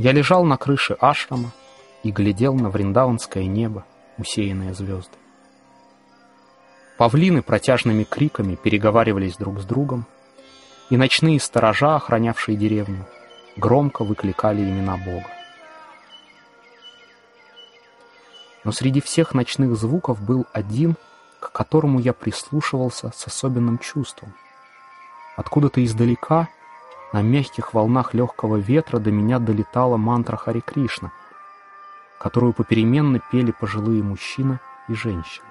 Я лежал на крыше ашрама и глядел на вриндаванское небо, усеянное звезды. Павлины протяжными криками переговаривались друг с другом, и ночные сторожа, охранявшие деревню, громко выкликали имена Бога. Но среди всех ночных звуков был один, к которому я прислушивался с особенным чувством. Откуда-то издалека, на мягких волнах легкого ветра, до меня долетала мантра Хари Кришна, которую попеременно пели пожилые мужчина и женщина.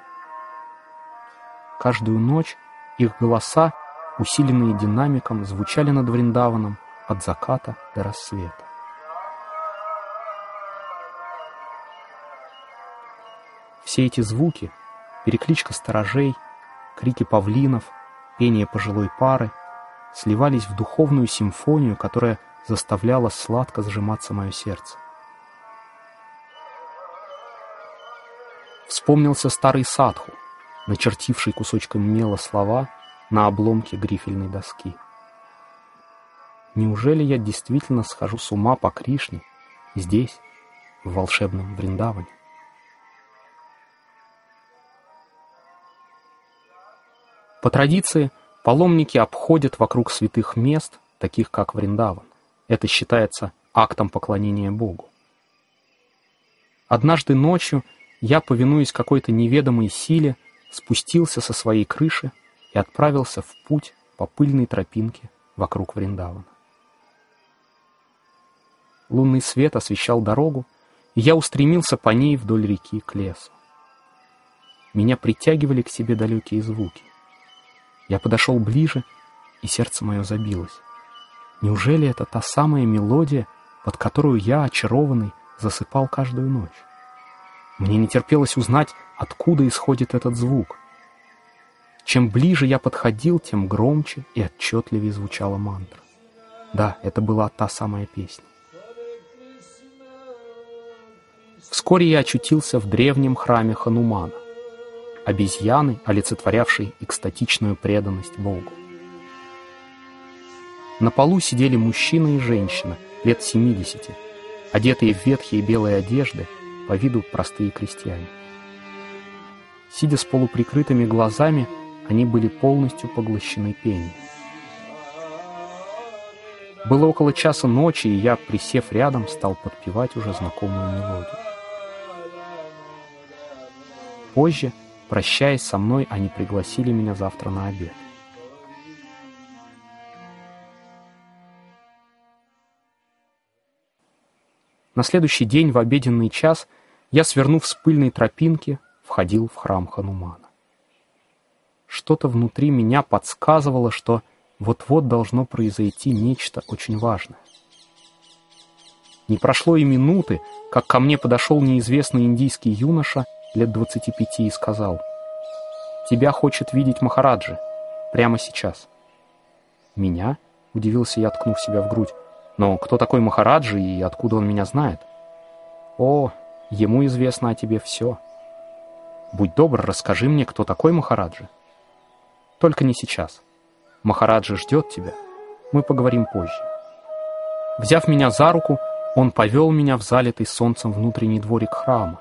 Каждую ночь их голоса, усиленные динамиком, звучали над Вриндаваном от заката до рассвета. Все эти звуки, перекличка сторожей, крики павлинов, пение пожилой пары, сливались в духовную симфонию, которая заставляла сладко сжиматься мое сердце. Вспомнился старый садху, начертивший кусочком мела слова на обломке грифельной доски. Неужели я действительно схожу с ума по Кришне здесь, в волшебном Вриндаване? По традиции, паломники обходят вокруг святых мест, таких как Вриндаван. Это считается актом поклонения Богу. Однажды ночью я, повинуясь какой-то неведомой силе, спустился со своей крыши и отправился в путь по пыльной тропинке вокруг Вриндавана. Лунный свет освещал дорогу, и я устремился по ней вдоль реки к лесу. Меня притягивали к себе далекие звуки. Я подошел ближе, и сердце мое забилось. Неужели это та самая мелодия, под которую я, очарованный, засыпал каждую ночь? Мне не терпелось узнать, откуда исходит этот звук. Чем ближе я подходил, тем громче и отчетливее звучала мантра. Да, это была та самая песня. Вскоре я очутился в древнем храме Ханумана обезьяны, олицетворявшей экстатичную преданность Богу. На полу сидели мужчина и женщина, лет 70, одетые в ветхие белые одежды, по виду простые крестьяне. Сидя с полуприкрытыми глазами, они были полностью поглощены пением. Было около часа ночи, и я, присев рядом, стал подпевать уже знакомую мелодию. Позже Прощаясь со мной, они пригласили меня завтра на обед. На следующий день в обеденный час я, свернув с пыльной тропинки, входил в храм Ханумана. Что-то внутри меня подсказывало, что вот-вот должно произойти нечто очень важное. Не прошло и минуты, как ко мне подошел неизвестный индийский юноша лет двадцати пяти и сказал, «Тебя хочет видеть Махараджи. Прямо сейчас». «Меня?» — удивился я, ткнув себя в грудь. «Но кто такой Махараджи и откуда он меня знает?» «О, ему известно о тебе все. Будь добр, расскажи мне, кто такой Махараджи». «Только не сейчас. Махараджи ждет тебя. Мы поговорим позже». Взяв меня за руку, он повел меня в залитый солнцем внутренний дворик храма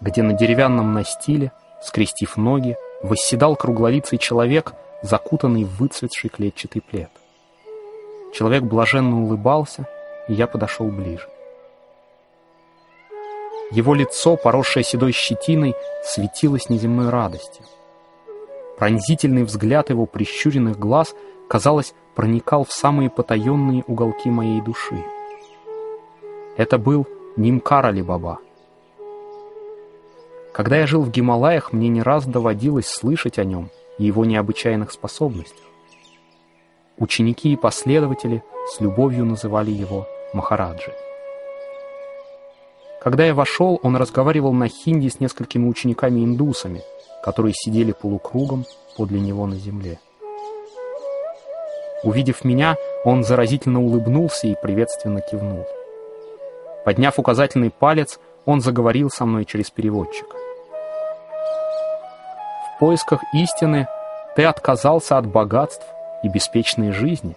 где на деревянном настиле, скрестив ноги, восседал круглолицый человек, закутанный в выцветший клетчатый плед. Человек блаженно улыбался, и я подошел ближе. Его лицо, поросшее седой щетиной, светилось неземной радостью. Пронзительный взгляд его прищуренных глаз, казалось, проникал в самые потаенные уголки моей души. Это был Нимкар Али-Баба, когда я жил в Гималаях, мне не раз доводилось слышать о нем и его необычайных способностях. Ученики и последователи с любовью называли его Махараджи. Когда я вошел, он разговаривал на хинди с несколькими учениками-индусами, которые сидели полукругом подле него на земле. Увидев меня, он заразительно улыбнулся и приветственно кивнул. Подняв указательный палец, он заговорил со мной через переводчика поисках истины ты отказался от богатств и беспечной жизни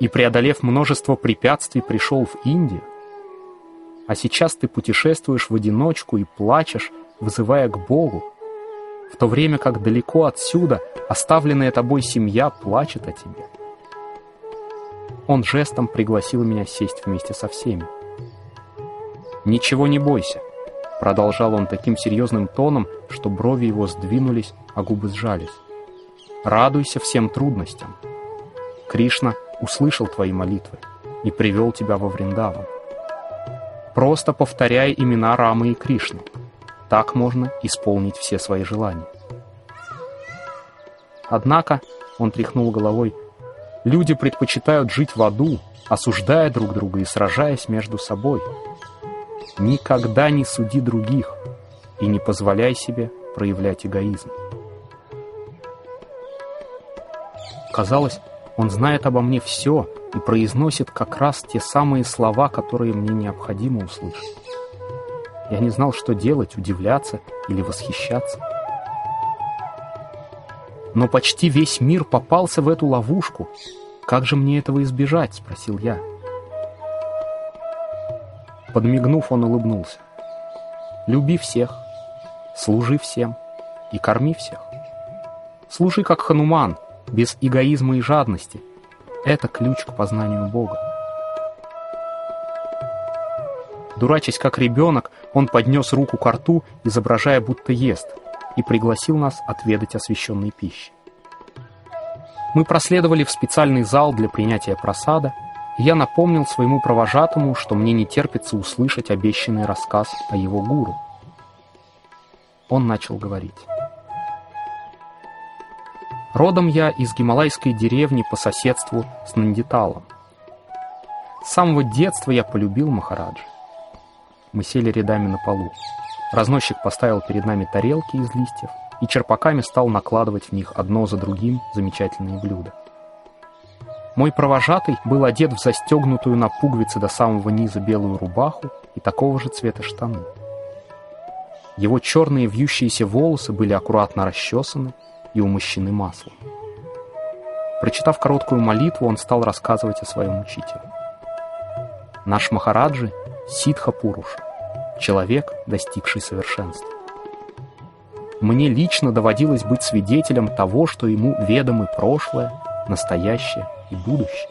и, преодолев множество препятствий, пришел в Индию, А сейчас ты путешествуешь в одиночку и плачешь, вызывая к Богу, в то время как далеко отсюда оставленная тобой семья плачет о тебе. Он жестом пригласил меня сесть вместе со всеми. «Ничего не бойся», — продолжал он таким серьезным тоном, что брови его сдвинулись, а губы сжались. «Радуйся всем трудностям. Кришна услышал твои молитвы и привел тебя во Вриндаван. Просто повторяй имена Рамы и Кришны. Так можно исполнить все свои желания. Однако, он тряхнул головой, люди предпочитают жить в аду, осуждая друг друга и сражаясь между собой. Никогда не суди других и не позволяй себе проявлять эгоизм. Казалось, он знает обо мне все и произносит как раз те самые слова, которые мне необходимо услышать. Я не знал, что делать, удивляться или восхищаться. Но почти весь мир попался в эту ловушку. Как же мне этого избежать? Спросил я. Подмигнув, он улыбнулся. Люби всех, служи всем и корми всех. Служи как Хануман, без эгоизма и жадности. Это ключ к познанию Бога. Дурачась как ребенок, он поднес руку к рту, изображая, будто ест, и пригласил нас отведать освященной пищи. Мы проследовали в специальный зал для принятия просада, и я напомнил своему провожатому, что мне не терпится услышать обещанный рассказ о его гуру. Он начал говорить. Родом я из гималайской деревни по соседству с Нандиталом. С самого детства я полюбил Махараджи. Мы сели рядами на полу. Разносчик поставил перед нами тарелки из листьев и черпаками стал накладывать в них одно за другим замечательные блюда. Мой провожатый был одет в застегнутую на пуговицы до самого низа белую рубаху и такого же цвета штаны. Его черные вьющиеся волосы были аккуратно расчесаны и умощены маслом. Прочитав короткую молитву, он стал рассказывать о своем учителе. Наш Махараджи — Ситха Пуруша человек, достигший совершенства. Мне лично доводилось быть свидетелем того, что ему ведомы прошлое, настоящее и будущее.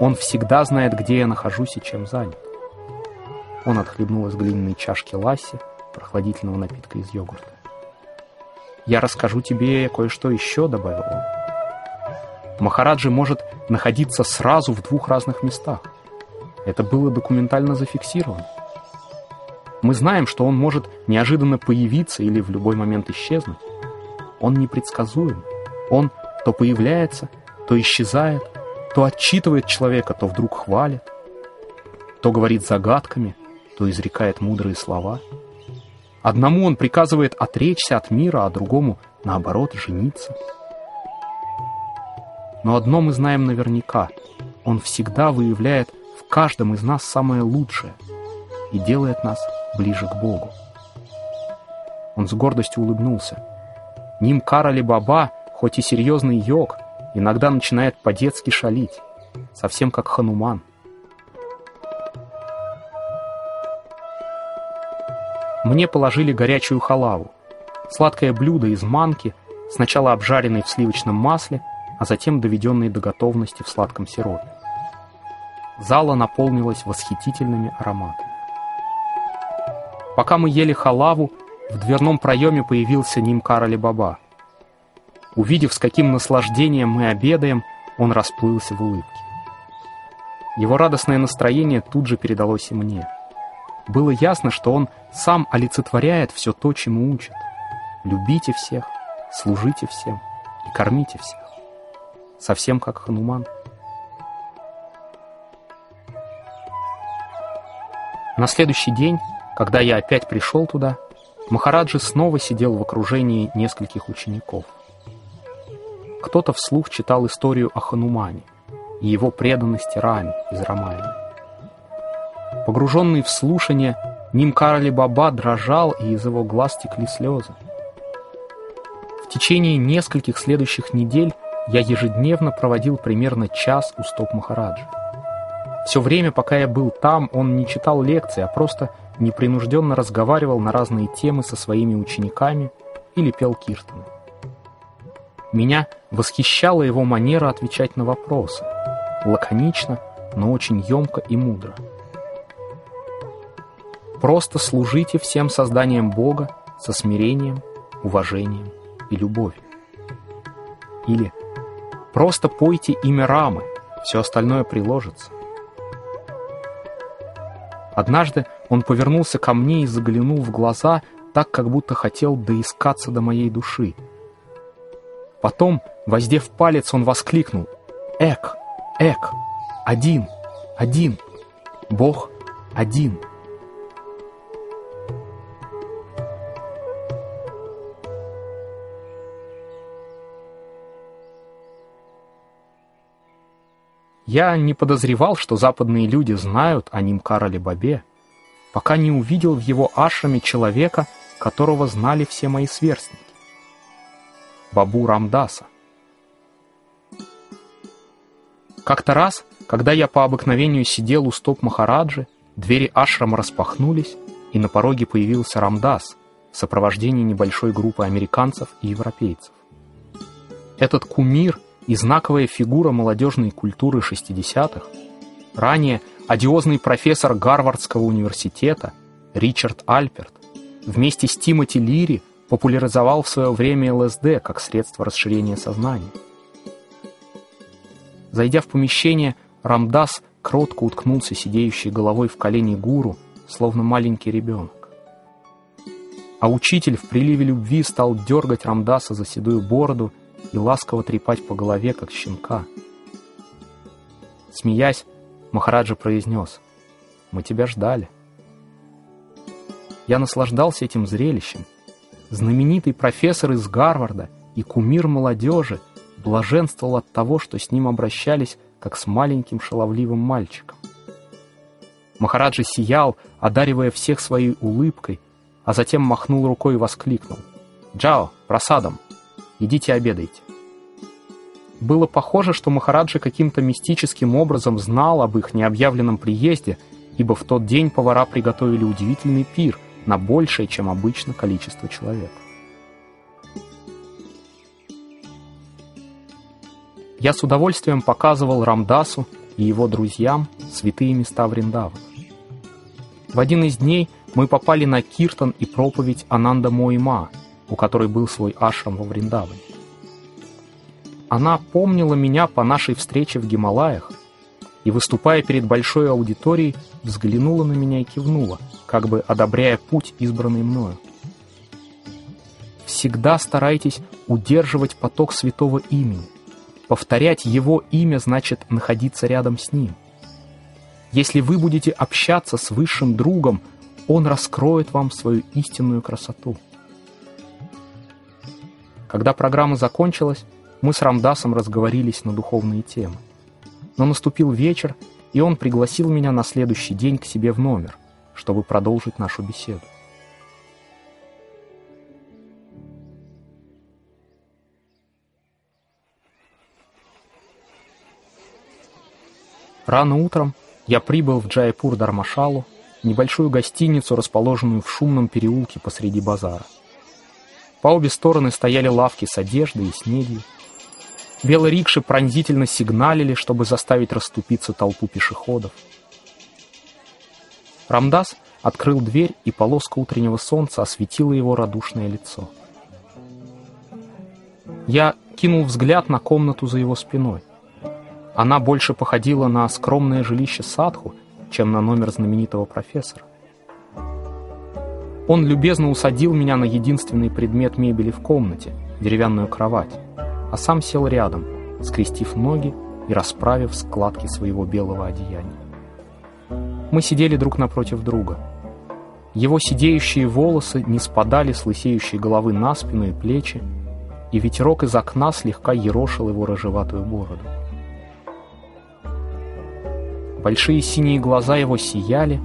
Он всегда знает, где я нахожусь и чем занят. Он отхлебнул из глиняной чашки ласси, прохладительного напитка из йогурта. «Я расскажу тебе кое-что еще», — добавил он. Махараджи может находиться сразу в двух разных местах. Это было документально зафиксировано. Мы знаем, что он может неожиданно появиться или в любой момент исчезнуть. Он непредсказуем. Он то появляется, то исчезает, то отчитывает человека, то вдруг хвалит, то говорит загадками, то изрекает мудрые слова. Одному он приказывает отречься от мира, а другому, наоборот, жениться. Но одно мы знаем наверняка. Он всегда выявляет в каждом из нас самое лучшее и делает нас ближе к Богу. Он с гордостью улыбнулся. Ним Карали Баба, хоть и серьезный йог, иногда начинает по-детски шалить, совсем как Хануман. Мне положили горячую халаву, сладкое блюдо из манки, сначала обжаренной в сливочном масле, а затем доведенной до готовности в сладком сиропе. Зала наполнилась восхитительными ароматами. Пока мы ели халаву, в дверном проеме появился Нимкар Али-Баба. Увидев, с каким наслаждением мы обедаем, он расплылся в улыбке. Его радостное настроение тут же передалось и мне. Было ясно, что он сам олицетворяет все то, чему учат. Любите всех, служите всем и кормите всех. Совсем как Хануман. На следующий день когда я опять пришел туда, Махараджи снова сидел в окружении нескольких учеников. Кто-то вслух читал историю о Ханумане и его преданности Раме из Рамаяна. Погруженный в слушание, Нимкарали Баба дрожал, и из его глаз текли слезы. В течение нескольких следующих недель я ежедневно проводил примерно час у стоп Махараджи. Все время, пока я был там, он не читал лекции, а просто непринужденно разговаривал на разные темы со своими учениками или пел киртаны. Меня восхищала его манера отвечать на вопросы. Лаконично, но очень емко и мудро. Просто служите всем созданиям Бога со смирением, уважением и любовью. Или просто пойте имя Рамы, все остальное приложится. Однажды он повернулся ко мне и заглянул в глаза, так, как будто хотел доискаться до моей души. Потом, воздев палец, он воскликнул «Эк! Эк! Один! Один! Бог один!» Я не подозревал, что западные люди знают о ним Кароле Бабе, пока не увидел в его ашраме человека, которого знали все мои сверстники. Бабу Рамдаса. Как-то раз, когда я по обыкновению сидел у стоп Махараджи, двери ашрама распахнулись, и на пороге появился Рамдас в сопровождении небольшой группы американцев и европейцев. Этот кумир — и знаковая фигура молодежной культуры 60-х, ранее одиозный профессор Гарвардского университета Ричард Альперт вместе с Тимоти Лири популяризовал в свое время ЛСД как средство расширения сознания. Зайдя в помещение, Рамдас кротко уткнулся сидеющей головой в колени гуру, словно маленький ребенок. А учитель в приливе любви стал дергать Рамдаса за седую бороду и ласково трепать по голове, как щенка. Смеясь, Махараджа произнес, «Мы тебя ждали». Я наслаждался этим зрелищем. Знаменитый профессор из Гарварда и кумир молодежи блаженствовал от того, что с ним обращались, как с маленьким шаловливым мальчиком. Махараджа сиял, одаривая всех своей улыбкой, а затем махнул рукой и воскликнул. «Джао, просадом!» Идите обедайте. Было похоже, что Махараджа каким-то мистическим образом знал об их необъявленном приезде, ибо в тот день повара приготовили удивительный пир на большее, чем обычно, количество человек. Я с удовольствием показывал Рамдасу и его друзьям святые места Вриндавана. В один из дней мы попали на киртан и проповедь Ананда Моима, у которой был свой ашрам во Вриндаване. Она помнила меня по нашей встрече в Гималаях и, выступая перед большой аудиторией, взглянула на меня и кивнула, как бы одобряя путь, избранный мною. Всегда старайтесь удерживать поток святого имени. Повторять его имя значит находиться рядом с ним. Если вы будете общаться с высшим другом, он раскроет вам свою истинную красоту. Когда программа закончилась, мы с Рамдасом разговорились на духовные темы. Но наступил вечер, и он пригласил меня на следующий день к себе в номер, чтобы продолжить нашу беседу. Рано утром я прибыл в Джайпур-Дармашалу, небольшую гостиницу, расположенную в шумном переулке посреди базара. По обе стороны стояли лавки с одеждой и снедью. Белые рикши пронзительно сигналили, чтобы заставить расступиться толпу пешеходов. Рамдас открыл дверь, и полоска утреннего солнца осветила его радушное лицо. Я кинул взгляд на комнату за его спиной. Она больше походила на скромное жилище Садху, чем на номер знаменитого профессора. Он любезно усадил меня на единственный предмет мебели в комнате — деревянную кровать, а сам сел рядом, скрестив ноги и расправив складки своего белого одеяния. Мы сидели друг напротив друга. Его сидеющие волосы не спадали с лысеющей головы на спину и плечи, и ветерок из окна слегка ерошил его рыжеватую бороду. Большие синие глаза его сияли,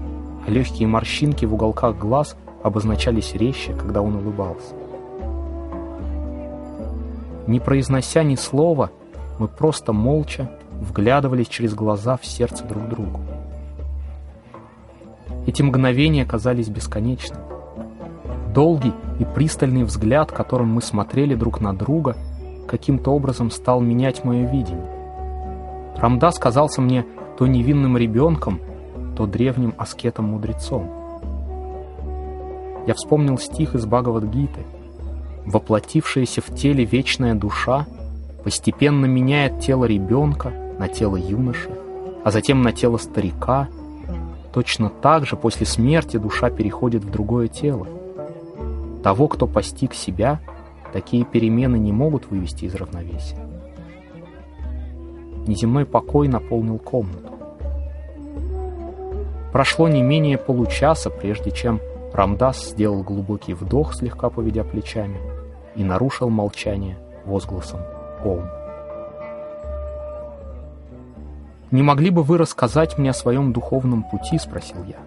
а легкие морщинки в уголках глаз обозначались резче, когда он улыбался. Не произнося ни слова, мы просто молча вглядывались через глаза в сердце друг другу. Эти мгновения казались бесконечными. Долгий и пристальный взгляд, которым мы смотрели друг на друга, каким-то образом стал менять мое видение. Рамдас казался мне то невинным ребенком, то древним аскетом-мудрецом. Я вспомнил стих из Бхагавадгиты. «Воплотившаяся в теле вечная душа постепенно меняет тело ребенка на тело юноши, а затем на тело старика. Точно так же после смерти душа переходит в другое тело. Того, кто постиг себя, такие перемены не могут вывести из равновесия. Неземной покой наполнил комнату. Прошло не менее получаса, прежде чем Рамдас сделал глубокий вдох, слегка поведя плечами, и нарушил молчание возгласом «Ом». «Не могли бы вы рассказать мне о своем духовном пути?» — спросил я.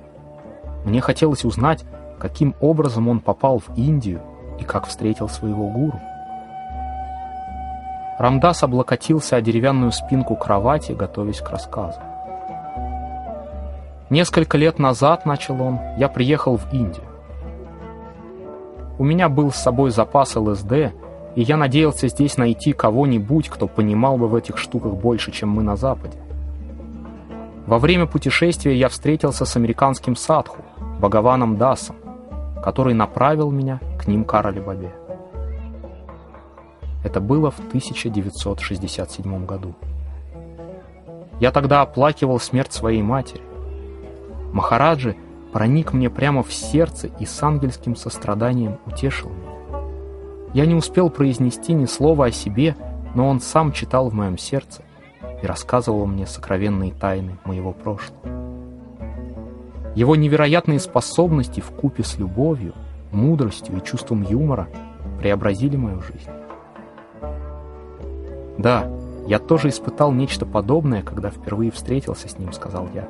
Мне хотелось узнать, каким образом он попал в Индию и как встретил своего гуру. Рамдас облокотился о деревянную спинку кровати, готовясь к рассказу. Несколько лет назад, начал он, я приехал в Индию. У меня был с собой запас ЛСД, и я надеялся здесь найти кого-нибудь, кто понимал бы в этих штуках больше, чем мы на Западе. Во время путешествия я встретился с американским садху, Бхагаваном Дасом, который направил меня к ним Кароле Бабе. Это было в 1967 году. Я тогда оплакивал смерть своей матери. Махараджи проник мне прямо в сердце и с ангельским состраданием утешил меня. Я не успел произнести ни слова о себе, но он сам читал в моем сердце и рассказывал мне сокровенные тайны моего прошлого. Его невероятные способности в купе с любовью, мудростью и чувством юмора преобразили мою жизнь. «Да, я тоже испытал нечто подобное, когда впервые встретился с ним», — сказал я.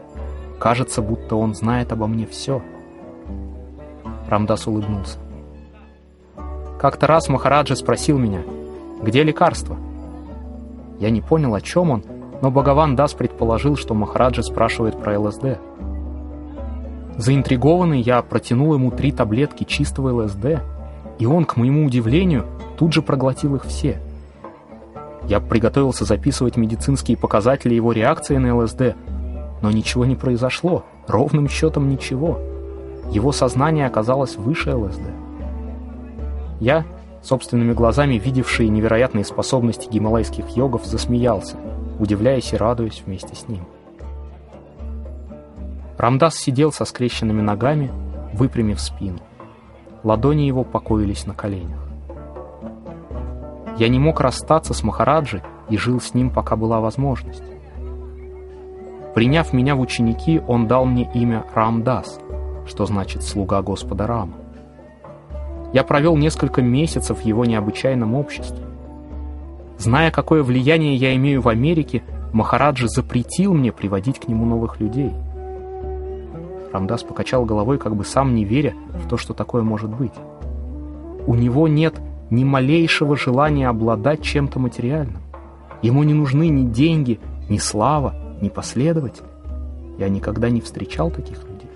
«Кажется, будто он знает обо мне все». Рамдас улыбнулся. Как-то раз Махараджа спросил меня, где лекарство? Я не понял, о чем он, но Бхагаван Дас предположил, что Махараджа спрашивает про ЛСД. Заинтригованный, я протянул ему три таблетки чистого ЛСД, и он, к моему удивлению, тут же проглотил их все — я приготовился записывать медицинские показатели его реакции на ЛСД, но ничего не произошло, ровным счетом ничего. Его сознание оказалось выше ЛСД. Я, собственными глазами видевший невероятные способности гималайских йогов, засмеялся, удивляясь и радуясь вместе с ним. Рамдас сидел со скрещенными ногами, выпрямив спину. Ладони его покоились на коленях. Я не мог расстаться с Махараджи и жил с ним, пока была возможность. Приняв меня в ученики, он дал мне имя Рамдас, что значит «слуга Господа Рама». Я провел несколько месяцев в его необычайном обществе. Зная, какое влияние я имею в Америке, Махараджи запретил мне приводить к нему новых людей. Рамдас покачал головой, как бы сам не веря в то, что такое может быть. У него нет ни малейшего желания обладать чем-то материальным. Ему не нужны ни деньги, ни слава, ни последователи. Я никогда не встречал таких людей.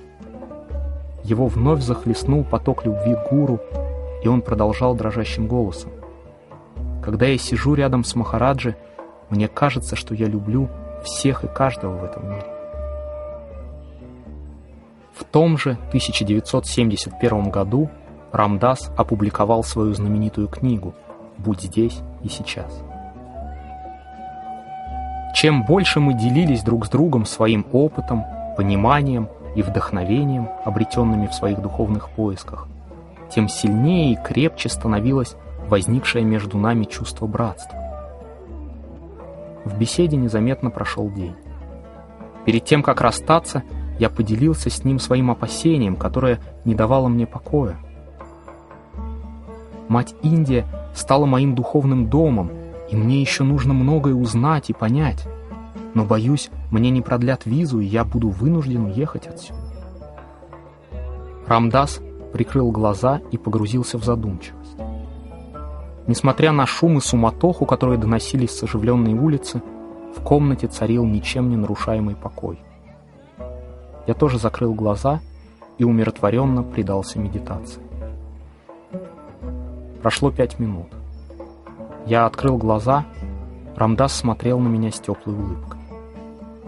Его вновь захлестнул поток любви к гуру, и он продолжал дрожащим голосом. Когда я сижу рядом с Махараджи, мне кажется, что я люблю всех и каждого в этом мире. В том же 1971 году Рамдас опубликовал свою знаменитую книгу «Будь здесь и сейчас». Чем больше мы делились друг с другом своим опытом, пониманием и вдохновением, обретенными в своих духовных поисках, тем сильнее и крепче становилось возникшее между нами чувство братства. В беседе незаметно прошел день. Перед тем, как расстаться, я поделился с ним своим опасением, которое не давало мне покоя. Мать Индия стала моим духовным домом, и мне еще нужно многое узнать и понять. Но, боюсь, мне не продлят визу, и я буду вынужден уехать отсюда. Рамдас прикрыл глаза и погрузился в задумчивость. Несмотря на шум и суматоху, которые доносились с оживленной улицы, В комнате царил ничем не нарушаемый покой. Я тоже закрыл глаза и умиротворенно предался медитации. Прошло пять минут. Я открыл глаза, Рамдас смотрел на меня с теплой улыбкой.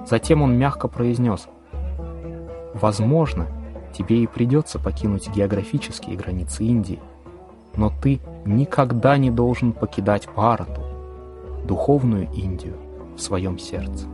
Затем он мягко произнес, «Возможно, тебе и придется покинуть географические границы Индии, но ты никогда не должен покидать Бхарату, духовную Индию, в своем сердце».